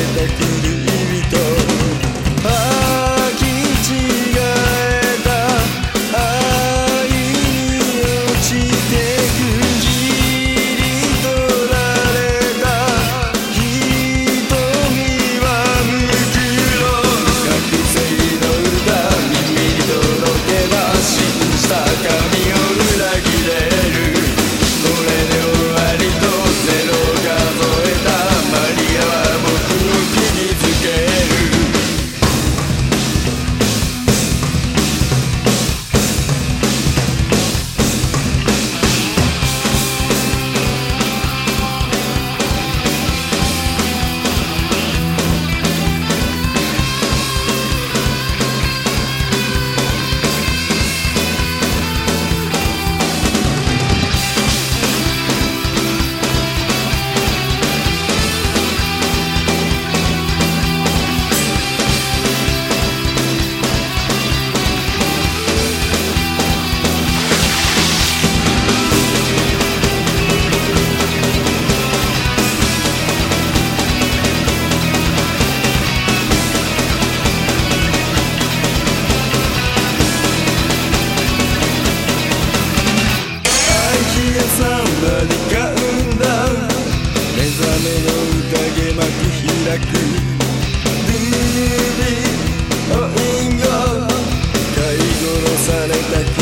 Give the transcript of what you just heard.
that they can do. lelki hírekű Déli, a inga, Kaigoro